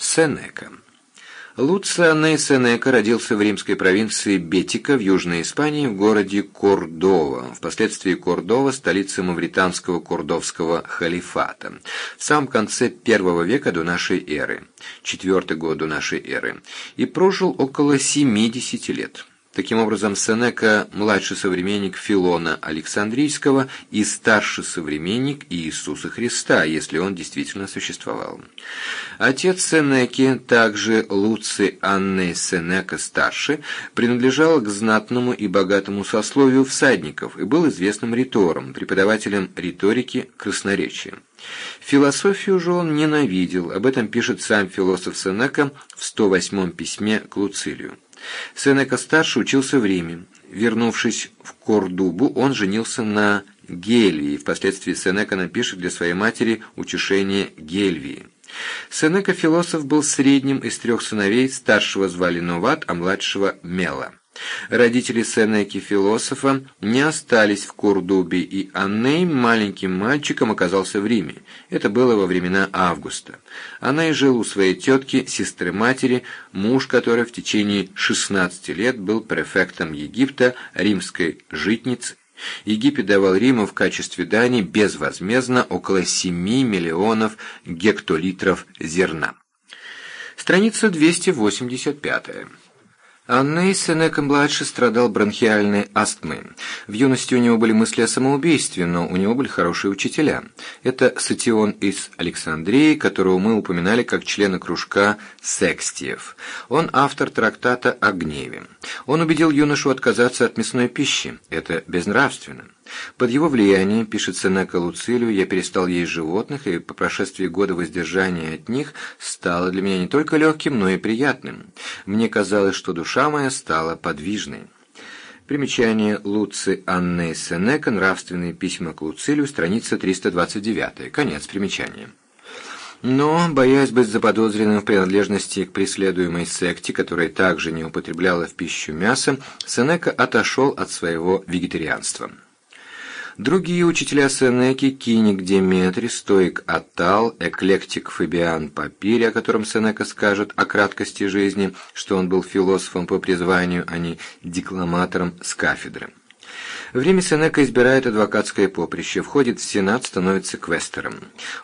Сенека. Луцио Анней Сенека родился в римской провинции Бетика в Южной Испании в городе Кордова, впоследствии Кордова – столица мавританского кордовского халифата, в самом конце первого века до нашей эры, четвертый год до нашей эры, и прожил около 70 лет. Таким образом, Сенека – младший современник Филона Александрийского и старший современник Иисуса Христа, если он действительно существовал. Отец Сенеки, также Луций Анны Сенека-старший, принадлежал к знатному и богатому сословию всадников и был известным ритором, преподавателем риторики красноречия. Философию же он ненавидел, об этом пишет сам философ Сенека в 108-м письме к Луцилию. Сенека-старший учился в Риме. Вернувшись в Кордубу, он женился на Гельвии. Впоследствии Сенека напишет для своей матери утешение Гельвии. Сенека-философ был средним из трех сыновей, старшего звали Новат, а младшего Мела. Родители Сенеки философа не остались в Курдубе, и Анней маленьким мальчиком оказался в Риме. Это было во времена Августа. Она и жил у своей тетки, сестры-матери, муж которой в течение 16 лет был префектом Египта, римской житницы. Египет давал Риму в качестве дани безвозмездно около 7 миллионов гектолитров зерна. Страница 285. Анней Сенека-младший страдал бронхиальной астмой. В юности у него были мысли о самоубийстве, но у него были хорошие учителя. Это Сатион из Александрии, которого мы упоминали как члена кружка Секстиев. Он автор трактата о гневе. Он убедил юношу отказаться от мясной пищи. Это безнравственно. Под его влиянием, пишет Сенека Луцилию, я перестал есть животных, и по прошествии года воздержания от них стало для меня не только легким, но и приятным. Мне казалось, что душа моя стала подвижной. Примечание Луци Анны Сенека «Нравственные письма к Луцилию», страница 329. Конец примечания. Но, боясь быть заподозренным в принадлежности к преследуемой секте, которая также не употребляла в пищу мясо, Сенека отошел от своего вегетарианства. Другие учителя Сенеки – Киник Деметри, Стоик Атал, эклектик Фабиан Папири, о котором Сенека скажет о краткости жизни, что он был философом по призванию, а не декламатором с кафедры. В Риме Сенека избирает адвокатское поприще, входит в Сенат, становится квестером.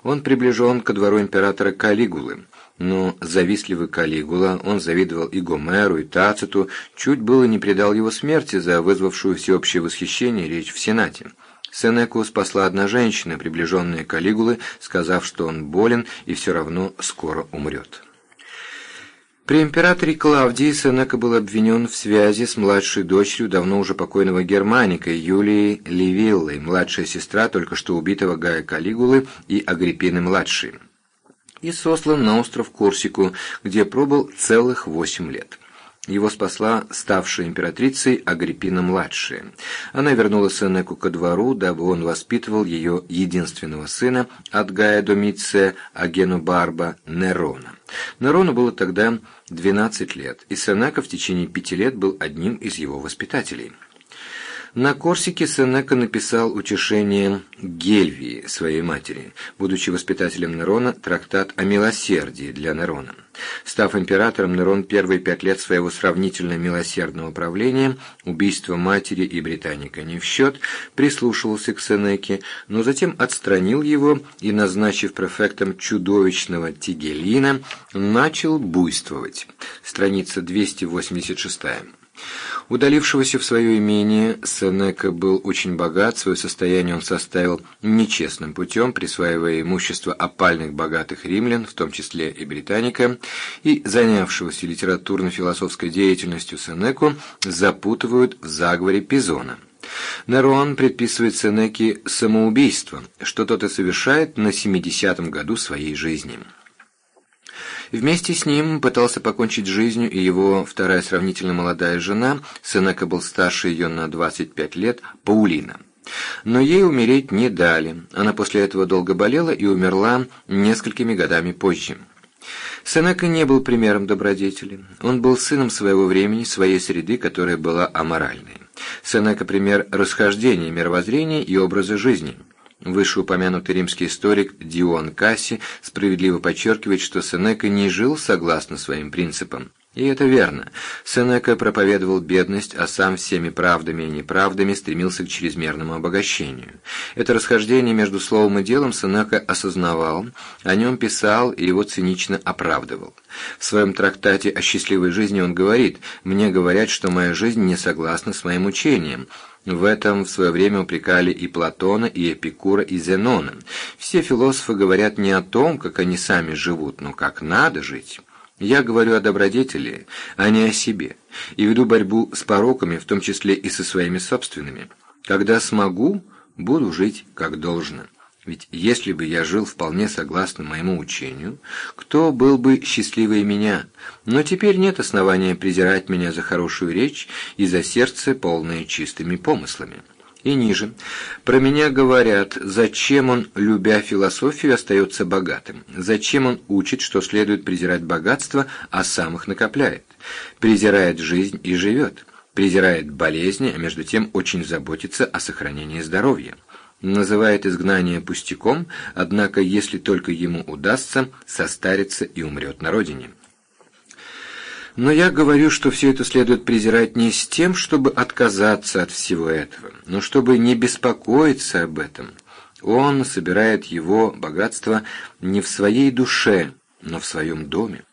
Он приближен ко двору императора Калигулы. Но завистливый Калигула, он завидовал и Гомеру, и Тациту, чуть было не предал его смерти за вызвавшую всеобщее восхищение речь в Сенате. Сенеку спасла одна женщина, приближенная Калигулы, сказав, что он болен и все равно скоро умрет. При императоре Клавдии Сенека был обвинен в связи с младшей дочерью давно уже покойного Германика Юлией Ливиллой, младшая сестра только что убитого Гая Калигулы и Агриппины-младшей, и сослан на остров Корсику, где пробыл целых восемь лет. Его спасла ставшая императрицей Агриппина-младшая. Она вернула Сенеку ко двору, дабы он воспитывал ее единственного сына от Гая Домиция Агену Барба Нерона. Нерону было тогда 12 лет, и Сенека в течение пяти лет был одним из его воспитателей. На Корсике Сенека написал утешение Гельвии, своей матери, будучи воспитателем Нерона, трактат о милосердии для Нерона. Став императором, Нерон первые пять лет своего сравнительно милосердного правления, убийство матери и британика не в счет, прислушивался к Сенеке, но затем отстранил его и, назначив префектом чудовищного Тигелина, начал буйствовать. Страница 286. Удалившегося в свое имение, Сенека был очень богат, свое состояние он составил нечестным путем, присваивая имущество опальных богатых римлян, в том числе и британика, и занявшегося литературно-философской деятельностью Сенеку запутывают в заговоре Пизона. Нерон предписывает Сенеке самоубийство, что тот и совершает на 70-м году своей жизни. Вместе с ним пытался покончить жизнью и его вторая сравнительно молодая жена, Сенека был старше ее на 25 лет, Паулина. Но ей умереть не дали. Она после этого долго болела и умерла несколькими годами позже. Сенека не был примером добродетели. Он был сыном своего времени, своей среды, которая была аморальной. Сенека – пример расхождения мировоззрения и образа жизни – Вышеупомянутый римский историк Дион Касси справедливо подчеркивает, что Сенека не жил согласно своим принципам. И это верно. Сенека проповедовал бедность, а сам всеми правдами и неправдами стремился к чрезмерному обогащению. Это расхождение между словом и делом Сенека осознавал, о нем писал и его цинично оправдывал. В своем трактате о счастливой жизни он говорит «Мне говорят, что моя жизнь не согласна с моим учением». В этом в свое время упрекали и Платона, и Эпикура, и Зенона. Все философы говорят не о том, как они сами живут, но как надо жить. Я говорю о добродетели, а не о себе, и веду борьбу с пороками, в том числе и со своими собственными. Когда смогу, буду жить как должно. Ведь если бы я жил вполне согласно моему учению, кто был бы счастливее меня? Но теперь нет основания презирать меня за хорошую речь и за сердце, полное чистыми помыслами. И ниже. Про меня говорят, зачем он, любя философию, остается богатым? Зачем он учит, что следует презирать богатство, а сам их накопляет? Презирает жизнь и живет. Презирает болезни, а между тем очень заботится о сохранении здоровья. Называет изгнание пустяком, однако если только ему удастся, состарится и умрет на родине. Но я говорю, что все это следует презирать не с тем, чтобы отказаться от всего этого, но чтобы не беспокоиться об этом. Он собирает его богатство не в своей душе, но в своем доме.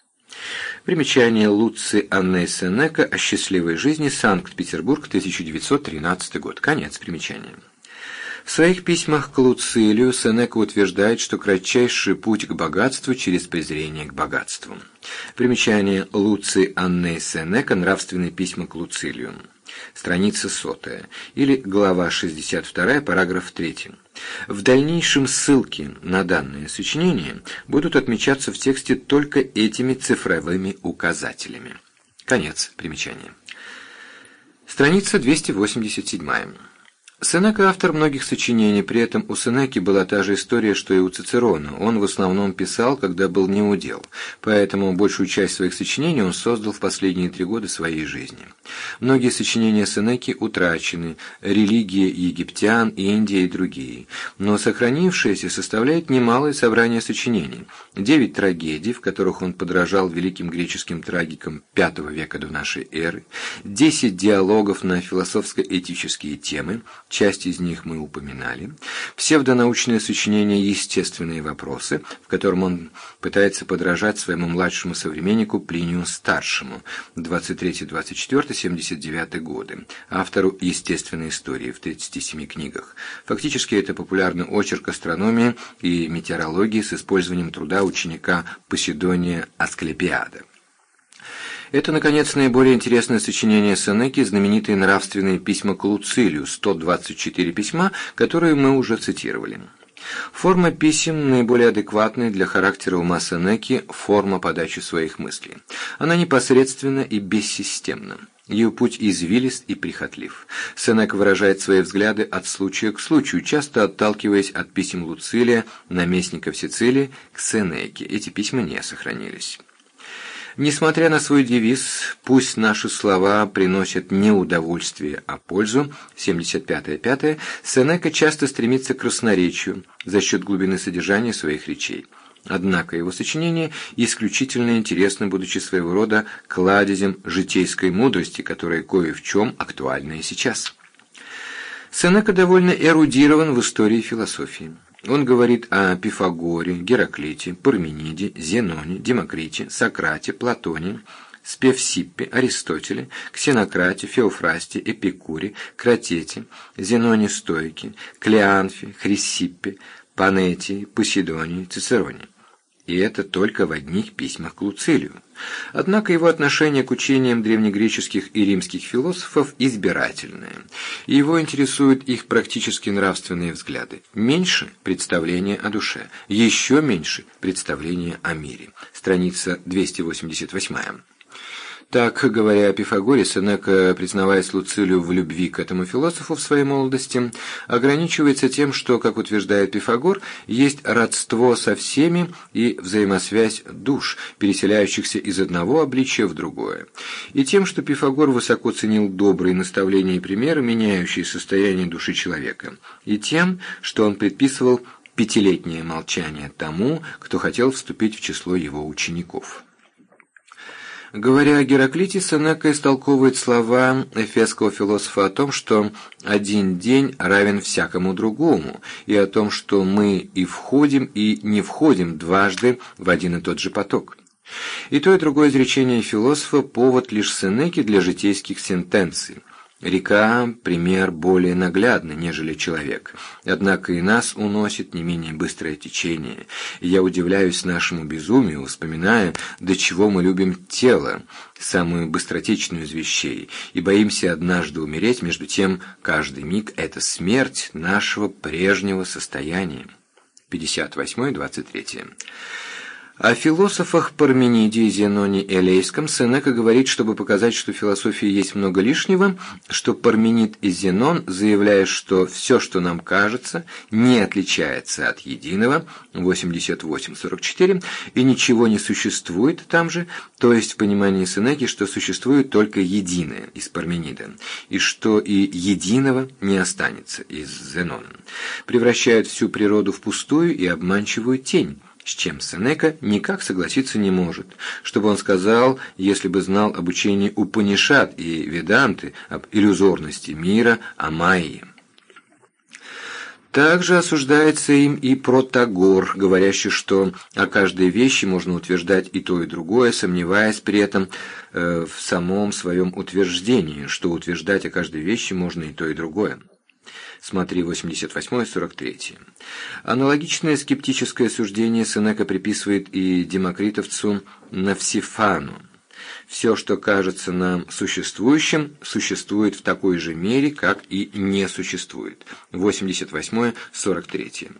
Примечание Луци Анны Сенека о счастливой жизни Санкт-Петербург, 1913 год. Конец примечания. В своих письмах к Луцилию Сенека утверждает, что кратчайший путь к богатству через презрение к богатству. Примечание Луци Анны Сенека «Нравственные письма к Луцилию». Страница сотая, или глава 62, параграф 3. В дальнейшем ссылки на данное сочинение будут отмечаться в тексте только этими цифровыми указателями. Конец примечания. Страница 287. Сенека автор многих сочинений, при этом у Сенеки была та же история, что и у Цицерона. Он в основном писал, когда был неудел, поэтому большую часть своих сочинений он создал в последние три года своей жизни. Многие сочинения Сенеки утрачены, религия египтян, Индия и другие, но сохранившиеся составляют немалое собрание сочинений. Девять трагедий, в которых он подражал великим греческим трагикам V века до нашей эры, десять диалогов на философско-этические темы, часть из них мы упоминали, псевдонаучное сочинение «Естественные вопросы», в котором он пытается подражать своему младшему современнику Плинию Старшему, 23-24-79 годы, автору естественной истории в 37 книгах. Фактически это популярный очерк астрономии и метеорологии с использованием труда ученика Поседония Асклепиада. Это, наконец, наиболее интересное сочинение Сенеки, знаменитые нравственные письма к Луцилию, 124 письма, которые мы уже цитировали. Форма писем наиболее адекватная для характера ума Сенеки, форма подачи своих мыслей. Она непосредственна и бессистемна. Ее путь извилист и прихотлив. Сенек выражает свои взгляды от случая к случаю, часто отталкиваясь от писем Луцилия, наместника в Сицилии, к Сенеке. Эти письма не сохранились. Несмотря на свой девиз «Пусть наши слова приносят не удовольствие, а пользу» 75-5, Сенека часто стремится к красноречию за счет глубины содержания своих речей. Однако его сочинения исключительно интересны, будучи своего рода кладезем житейской мудрости, которая кое в чем актуальна и сейчас. Сенека довольно эрудирован в истории философии. Он говорит о Пифагоре, Гераклите, Пармениде, Зеноне, Демокрите, Сократе, Платоне, Спевсиппе, Аристотеле, Ксенократе, Феофрасте, Эпикуре, Кратете, Зеноне Стойке, Клеанфе, Хрисиппе, Панетии, Поседонии, Цицероне. И это только в одних письмах к Луцилию. Однако его отношение к учениям древнегреческих и римских философов избирательное. И его интересуют их практически нравственные взгляды. Меньше – представление о душе, еще меньше – представление о мире. Страница 288. Так, говоря о Пифагоре, Сенека, признаваясь Луцилию в любви к этому философу в своей молодости, ограничивается тем, что, как утверждает Пифагор, есть родство со всеми и взаимосвязь душ, переселяющихся из одного обличия в другое, и тем, что Пифагор высоко ценил добрые наставления и примеры, меняющие состояние души человека, и тем, что он предписывал пятилетнее молчание тому, кто хотел вступить в число его учеников. Говоря о Гераклите, Сенека истолковывает слова эфесского философа о том, что один день равен всякому другому, и о том, что мы и входим, и не входим дважды в один и тот же поток. И то и другое изречение философа – повод лишь Сенеки для житейских сентенций – Река – пример более наглядный, нежели человек. Однако и нас уносит не менее быстрое течение. И я удивляюсь нашему безумию, вспоминая, до чего мы любим тело, самую быстротечную из вещей, и боимся однажды умереть, между тем каждый миг – это смерть нашего прежнего состояния. 58-23. О философах Пармениде и Зеноне Элейском Сенека говорит, чтобы показать, что в философии есть много лишнего, что Парменид и Зенон, заявляя, что все, что нам кажется, не отличается от единого, 88-44, и ничего не существует там же, то есть в понимании Сенеки, что существует только единое из Парменида, и что и единого не останется из Зенона, превращают всю природу в пустую и обманчивую тень, с чем Сенека никак согласиться не может, чтобы он сказал, если бы знал об учении Упанишат и Веданты, об иллюзорности мира, о Майе. Также осуждается им и Протагор, говорящий, что о каждой вещи можно утверждать и то, и другое, сомневаясь при этом э, в самом своем утверждении, что утверждать о каждой вещи можно и то, и другое. Смотри 88-43. Аналогичное скептическое суждение Сенека приписывает и демокритовцу Навсифану. Все, что кажется нам существующим, существует в такой же мере, как и не существует. 88-43.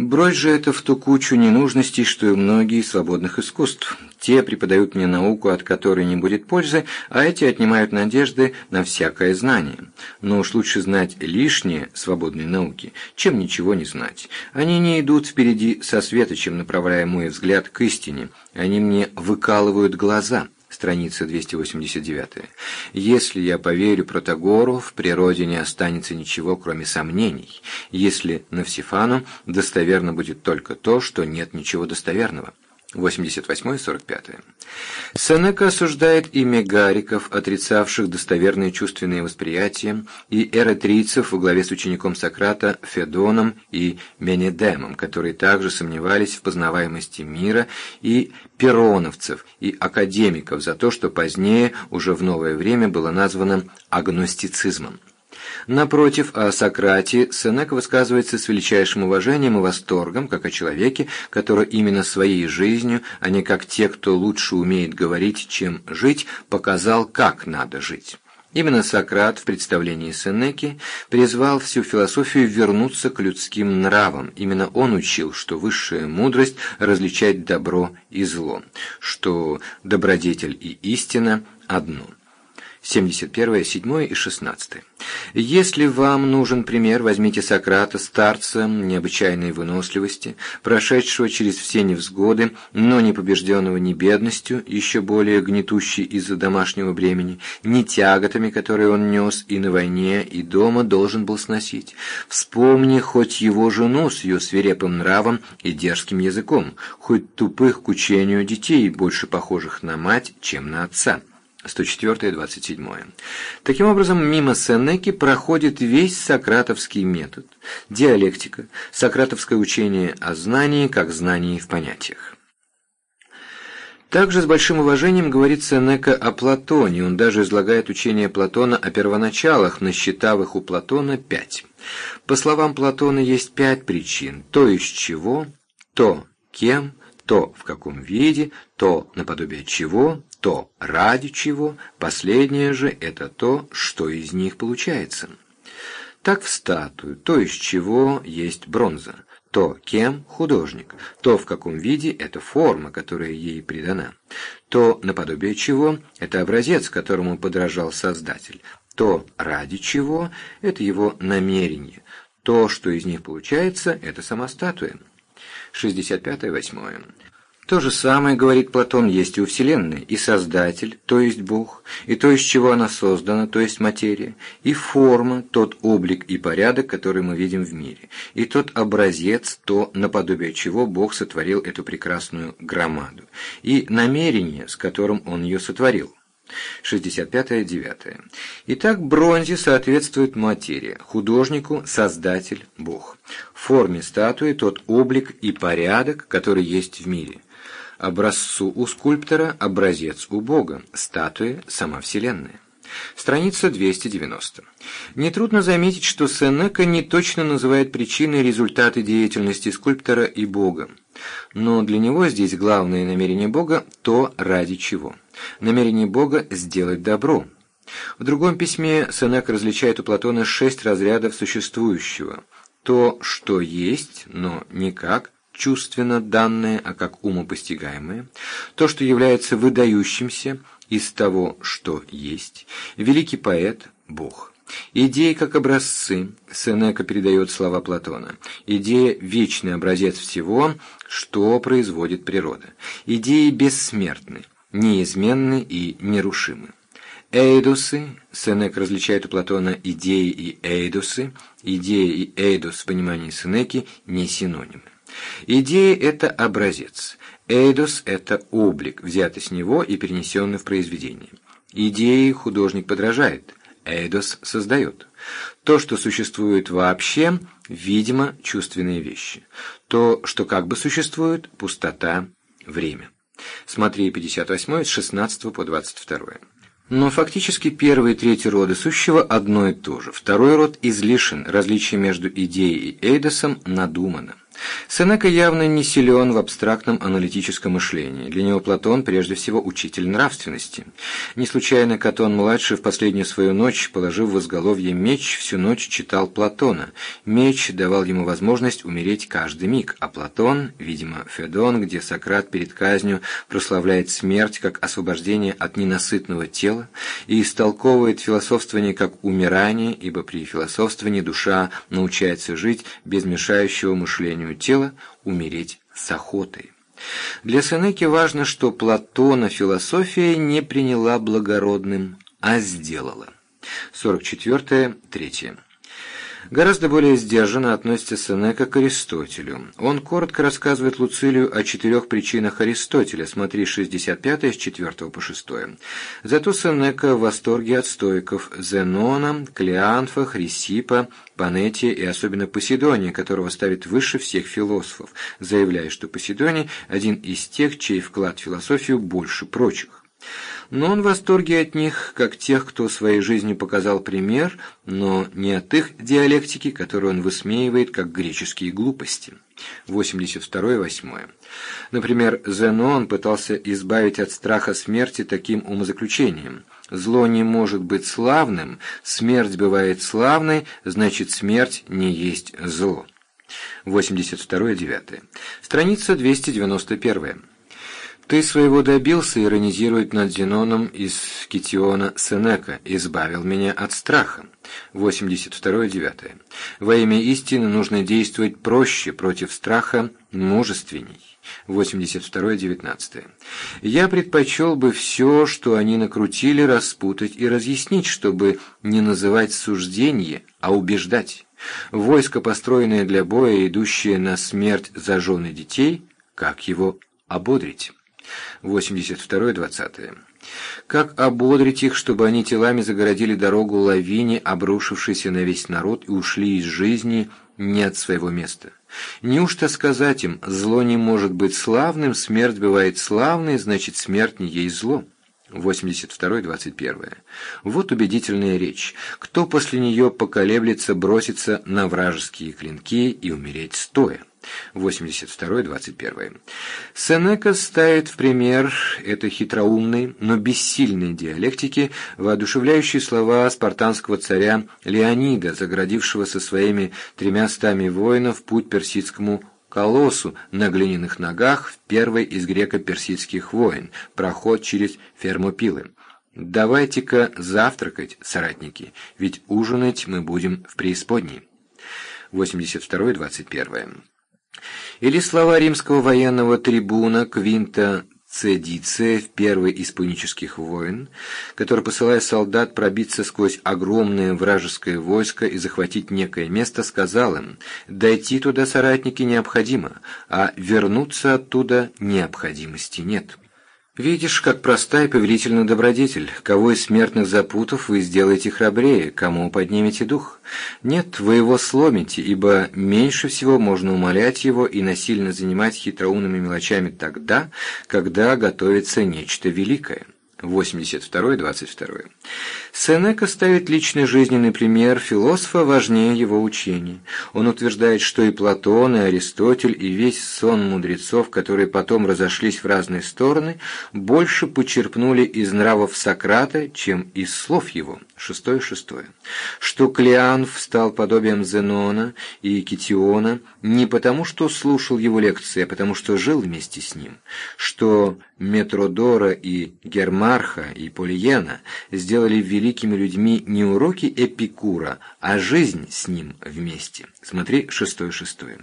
Брось же это в ту кучу ненужностей, что и многие свободных искусств. Те преподают мне науку, от которой не будет пользы, а эти отнимают надежды на всякое знание. Но уж лучше знать лишнее свободной науки, чем ничего не знать. Они не идут впереди со светочем, направляя мой взгляд к истине. Они мне выкалывают глаза» страница 289. «Если я поверю Протагору, в природе не останется ничего, кроме сомнений. Если Навсифану достоверно будет только то, что нет ничего достоверного». 88-45. Сенека осуждает и мегариков, отрицавших достоверные чувственные восприятия, и эретрийцев во главе с учеником Сократа Федоном и Менедемом, которые также сомневались в познаваемости мира, и пероновцев и академиков за то, что позднее, уже в новое время, было названо агностицизмом. Напротив, о Сократе Сенека высказывается с величайшим уважением и восторгом, как о человеке, который именно своей жизнью, а не как те, кто лучше умеет говорить, чем жить, показал, как надо жить. Именно Сократ в представлении Сенеки призвал всю философию вернуться к людским нравам. Именно он учил, что высшая мудрость различать добро и зло, что добродетель и истина одно. 71, 7 и 16. Если вам нужен пример, возьмите Сократа, старца необычайной выносливости, прошедшего через все невзгоды, но не побежденного ни бедностью, еще более гнетущей из-за домашнего бремени, ни тяготами, которые он нес и на войне, и дома должен был сносить. Вспомни хоть его жену с ее свирепым нравом и дерзким языком, хоть тупых к учению детей, больше похожих на мать, чем на отца. 104 27. Таким образом, мимо Сенеки проходит весь сократовский метод, диалектика, сократовское учение о знании как знании в понятиях. Также с большим уважением говорит Сенека о Платоне, он даже излагает учение Платона о первоначалах, насчитав у Платона пять. По словам Платона есть пять причин, то из чего, то кем, то в каком виде, то наподобие чего, то ради чего, последнее же – это то, что из них получается. Так в статую, то из чего есть бронза, То, кем – художник, то, в каком виде – это форма, которая ей придана, то, наподобие чего – это образец, которому подражал Создатель, то, ради чего – это его намерение, то, что из них получается – это сама статуя. 65-8. То же самое, говорит Платон, есть и у Вселенной, и Создатель, то есть Бог, и то, из чего она создана, то есть материя, и форма, тот облик и порядок, который мы видим в мире, и тот образец, то, наподобие чего Бог сотворил эту прекрасную громаду, и намерение, с которым Он ее сотворил. 65-9. Итак, бронзе соответствует материя, художнику – создатель, Бог. В форме статуи тот облик и порядок, который есть в мире. Образцу у скульптора – образец у Бога, статуя – сама Вселенная. Страница 290. Нетрудно заметить, что Сенека не точно называет причиной результаты деятельности скульптора и Бога. Но для него здесь главное намерение Бога – то, ради чего. Намерение Бога – сделать добро. В другом письме Сенека различает у Платона шесть разрядов существующего. То, что есть, но никак – чувственно данное, а как умопостигаемое, то, что является выдающимся из того, что есть, великий поэт – Бог. Идеи как образцы, Сенека передает слова Платона. Идея – вечный образец всего, что производит природа. Идеи бессмертны, неизменны и нерушимы. Эйдусы, Сенек различает у Платона идеи и эйдусы, идея и эйдус в понимании Сенеки не синонимы. Идея – это образец. Эйдос – это облик, взятый с него и перенесенный в произведение. Идеи художник подражает, Эйдос создает. То, что существует вообще, видимо, чувственные вещи. То, что как бы существует, пустота, время. Смотри 58 с 16 по 22. Но фактически первый и третий роды сущего одно и то же. Второй род излишен, различие между идеей и эйдосом надумано. Сенека явно не силен в абстрактном аналитическом мышлении. Для него Платон прежде всего учитель нравственности. Не случайно Катон-младший в последнюю свою ночь, положив в изголовье меч, всю ночь читал Платона. Меч давал ему возможность умереть каждый миг, а Платон, видимо, Федон, где Сократ перед казнью прославляет смерть как освобождение от ненасытного тела и истолковывает философствование как умирание, ибо при философствовании душа научается жить без мешающего мышлению состоянию тела умереть с охотой. Для Сенеки важно, что Платона философия не приняла благородным, а сделала. 44. 3. Гораздо более сдержанно относится Сенека к Аристотелю. Он коротко рассказывает Луцилию о четырех причинах Аристотеля, смотри 65 с 4 по 6. Зато Сенека в восторге от стоиков Зенона, Клеанфа, Хрисипа, Панетия и особенно Поседония, которого ставит выше всех философов, заявляя, что Поседоний – один из тех, чей вклад в философию больше прочих. Но он в восторге от них, как тех, кто своей жизнью показал пример, но не от их диалектики, которую он высмеивает как греческие глупости. 82-8. Например, Зенон пытался избавить от страха смерти таким умозаключением. Зло не может быть славным, смерть бывает славной, значит смерть не есть зло. 82-9. Страница 291. «Ты своего добился», — иронизирует над Зеноном из Китиона Сенека, «избавил меня от страха». 82-9. «Во имя истины нужно действовать проще, против страха мужественней». 82-19. «Я предпочел бы все, что они накрутили, распутать и разъяснить, чтобы не называть суждение, а убеждать. Войско, построенное для боя, идущее на смерть за жены детей, как его ободрить?» 82-20. Как ободрить их, чтобы они телами загородили дорогу лавине, обрушившейся на весь народ, и ушли из жизни не от своего места? Неужто сказать им, зло не может быть славным, смерть бывает славной, значит смерть не есть зло? 82-21. Вот убедительная речь. Кто после нее поколеблется броситься на вражеские клинки и умереть стоя? 82-21. Сенека ставит в пример этой хитроумной, но бессильной диалектики воодушевляющие слова спартанского царя Леонида, заградившего со своими тремя стами воинов путь персидскому колоссу на глиняных ногах в первой из греко-персидских войн, проход через Фермопилы. «Давайте-ка завтракать, соратники, ведь ужинать мы будем в преисподней». 82-21. Или слова римского военного трибуна Квинта Цедиция в первой из пунических войн, который, посылая солдат пробиться сквозь огромное вражеское войско и захватить некое место, сказал им «Дойти туда, соратники, необходимо, а вернуться оттуда необходимости нет». Видишь, как простая и повелительна добродетель. Кого из смертных запутав вы сделаете храбрее, кому поднимете дух? Нет, вы его сломите, ибо меньше всего можно умолять его и насильно занимать хитроумными мелочами тогда, когда готовится нечто великое. 82-22. Сенека ставит личный жизненный пример философа важнее его учений. Он утверждает, что и Платон, и Аристотель, и весь сон мудрецов, которые потом разошлись в разные стороны, больше почерпнули из нравов Сократа, чем из слов его. Шестое шестое. Что Клеанф стал подобием Зенона и Китиона не потому, что слушал его лекции, а потому, что жил вместе с ним. Что Метродора и Гермарха и Полиена сделали великими людьми не уроки Эпикура, а жизнь с ним вместе. Смотри шестое шестое.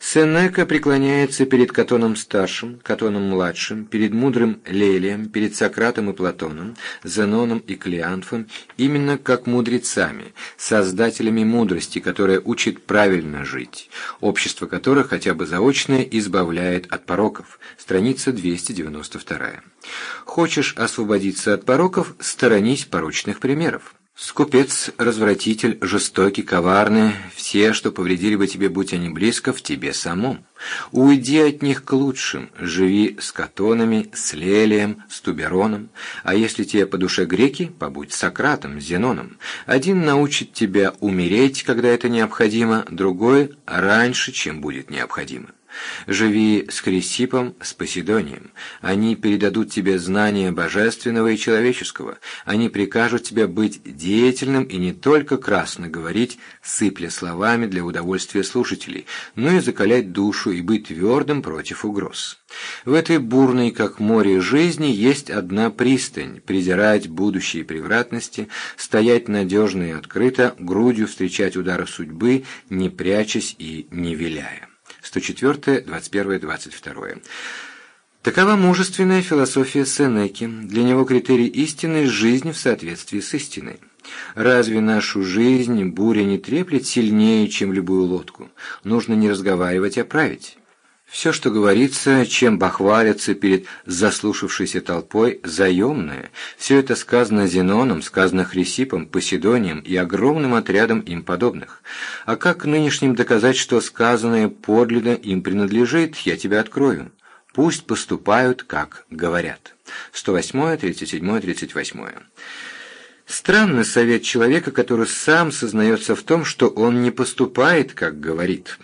Сенека преклоняется перед Катоном-старшим, Катоном-младшим, перед мудрым Лелием, перед Сократом и Платоном, Зеноном и Клеанфом, именно как мудрецами, создателями мудрости, которая учит правильно жить, общество которых хотя бы заочное избавляет от пороков. Страница 292. Хочешь освободиться от пороков, сторонись порочных примеров. Скупец, развратитель, жестокий, коварный, все, что повредили бы тебе, будь они близко, в тебе самом. Уйди от них к лучшим, живи с Катонами, с Лелием, с Тубероном, а если тебе по душе греки, побудь Сократом, Зеноном. Один научит тебя умереть, когда это необходимо, другой – раньше, чем будет необходимо. Живи с Хрисипом, с Поседонием. Они передадут тебе знания божественного и человеческого. Они прикажут тебе быть деятельным и не только красно говорить, сыпля словами для удовольствия слушателей, но и закалять душу и быть твердым против угроз. В этой бурной, как море жизни, есть одна пристань – презирать будущие превратности, стоять надежно и открыто, грудью встречать удары судьбы, не прячась и не виляя. 104, 21, 22. Такова мужественная философия Сенеки. Для него критерий истины – жизнь в соответствии с истиной. Разве нашу жизнь буря не треплет сильнее, чем любую лодку? Нужно не разговаривать, а править. Все, что говорится, чем бахвалятся перед заслушавшейся толпой, заемное, все это сказано Зеноном, сказано Хрисипом, Поседонием и огромным отрядом им подобных. А как нынешним доказать, что сказанное подлинно им принадлежит, я тебя открою. Пусть поступают, как говорят. 108, 37, 38. Странный совет человека, который сам сознается в том, что он не поступает, как говорит.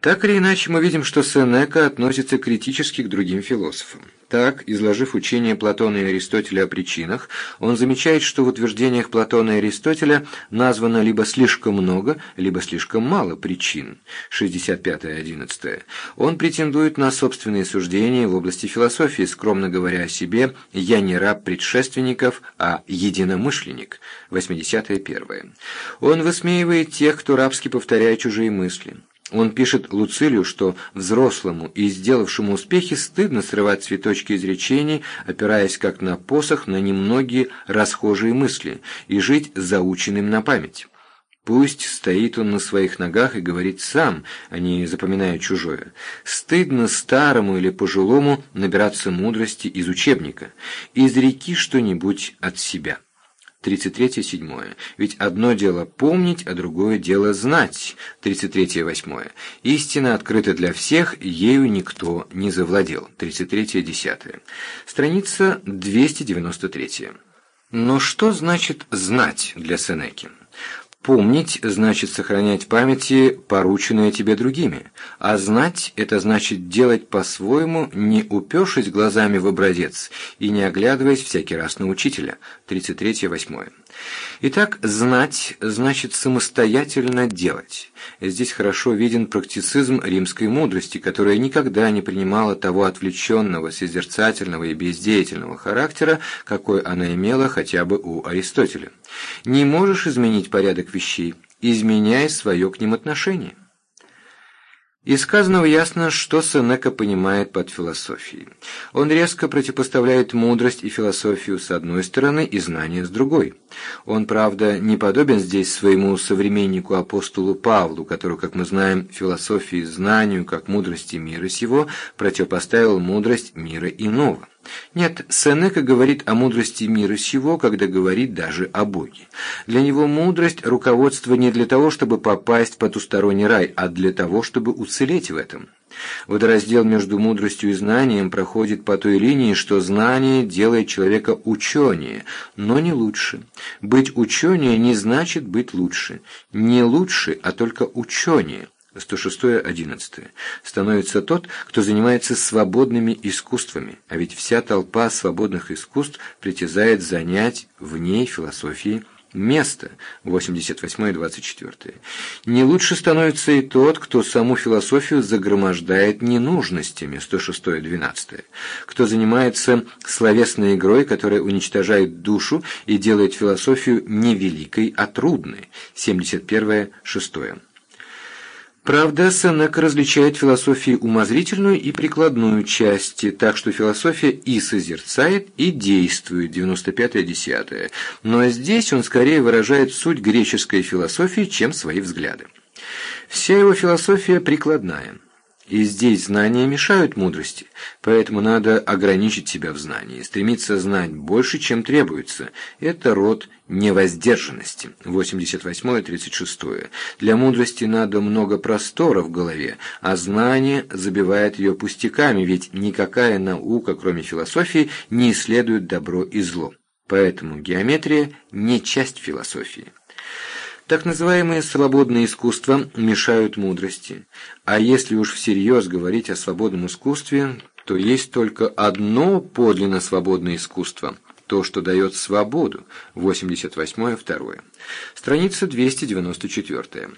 Так или иначе, мы видим, что Сенека относится критически к другим философам. Так, изложив учение Платона и Аристотеля о причинах, он замечает, что в утверждениях Платона и Аристотеля названо либо слишком много, либо слишком мало причин. 65-11. Он претендует на собственные суждения в области философии, скромно говоря о себе «я не раб предшественников, а единомышленник». 81. Он высмеивает тех, кто рабски повторяет чужие мысли. Он пишет Луцилию, что взрослому и сделавшему успехи стыдно срывать цветочки изречений, опираясь как на посох на немногие расхожие мысли, и жить заученным на память. Пусть стоит он на своих ногах и говорит сам, а не запоминая чужое. Стыдно старому или пожилому набираться мудрости из учебника. Изреки что-нибудь от себя. 33-7. Ведь одно дело помнить, а другое дело знать. 33-8. Истина открыта для всех, ею никто не завладел. 33-10. Страница 293. Но что значит «знать» для Сенеки? Помнить значит сохранять памяти порученное тебе другими, а знать – это значит делать по-своему, не упершись глазами в образец и не оглядываясь всякий раз на учителя. 33-8. Итак, знать значит самостоятельно делать. Здесь хорошо виден практицизм римской мудрости, которая никогда не принимала того отвлеченного, созерцательного и бездеятельного характера, какой она имела хотя бы у Аристотеля. Не можешь изменить порядок вещей, изменяй свое к ним отношение. Из сказанного ясно, что Сенека понимает под философией. Он резко противопоставляет мудрость и философию с одной стороны и знание с другой. Он, правда, не подобен здесь своему современнику апостолу Павлу, который, как мы знаем, философии знанию, как мудрости мира сего, противопоставил мудрость мира иного. Нет, Сенека говорит о мудрости мира сего, когда говорит даже о Боге. Для него мудрость – руководство не для того, чтобы попасть в потусторонний рай, а для того, чтобы уцелеть в этом. Водораздел между мудростью и знанием проходит по той линии, что знание делает человека ученее, но не лучше. Быть ученее не значит быть лучше. Не лучше, а только ученее. 106-11. Становится тот, кто занимается свободными искусствами, а ведь вся толпа свободных искусств притязает занять в ней философии место. 88-24. Не лучше становится и тот, кто саму философию загромождает ненужностями. 106-12. Кто занимается словесной игрой, которая уничтожает душу и делает философию не великой, а трудной. 71-6. Правда, Сенека различает философию умозрительную и прикладную части, так что философия и созерцает, и действует, 95-10. Но здесь он скорее выражает суть греческой философии, чем свои взгляды. Вся его философия прикладная – и здесь знания мешают мудрости, поэтому надо ограничить себя в знании, стремиться знать больше, чем требуется. Это род невоздержанности. 88-36. Для мудрости надо много простора в голове, а знание забивает ее пустяками, ведь никакая наука, кроме философии, не исследует добро и зло. Поэтому геометрия не часть философии. Так называемые свободные искусства мешают мудрости. А если уж всерьез говорить о свободном искусстве, то есть только одно подлинно свободное искусство – то, что дает свободу. 88-2. Страница 294.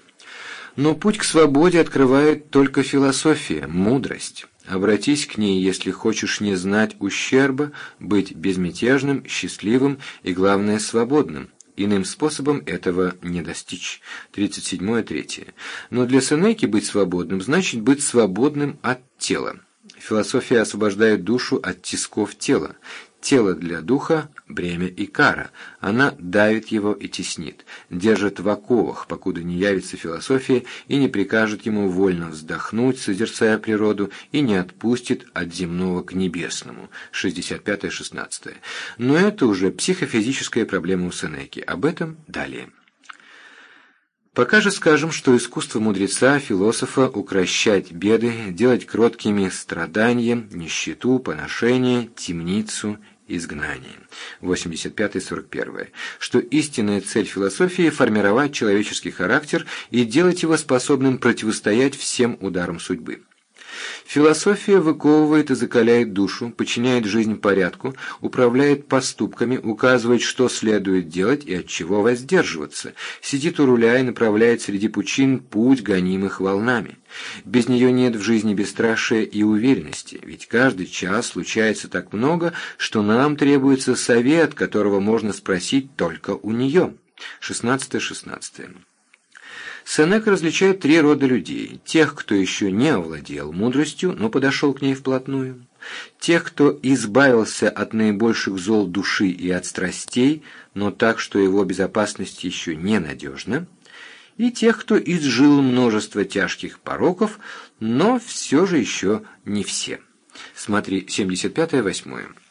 Но путь к свободе открывает только философия, мудрость. Обратись к ней, если хочешь не знать ущерба, быть безмятежным, счастливым и, главное, свободным. Иным способом этого не достичь. 37-3. Но для Сенеки быть свободным значит быть свободным от тела. Философия освобождает душу от тисков тела. Тело для духа – бремя и кара. Она давит его и теснит, держит в оковах, покуда не явится философия и не прикажет ему вольно вздохнуть, созерцая природу, и не отпустит от земного к небесному. 65-16. Но это уже психофизическая проблема у Сенеки. Об этом далее. Пока же скажем, что искусство мудреца, философа укращать беды, делать кроткими страдания, нищету, поношение, темницу изгнание. 85-41. Что истинная цель философии – формировать человеческий характер и делать его способным противостоять всем ударам судьбы. Философия выковывает и закаляет душу, подчиняет жизнь порядку, управляет поступками, указывает, что следует делать и от чего воздерживаться, сидит у руля и направляет среди пучин путь гонимых волнами. Без нее нет в жизни бесстрашия и уверенности, ведь каждый час случается так много, что нам требуется совет, которого можно спросить только у нее. 16-16. Сенека различает три рода людей. Тех, кто еще не овладел мудростью, но подошел к ней вплотную. Тех, кто избавился от наибольших зол души и от страстей, но так, что его безопасность еще ненадежна. И тех, кто изжил множество тяжких пороков, но все же еще не все. Смотри, 75-8.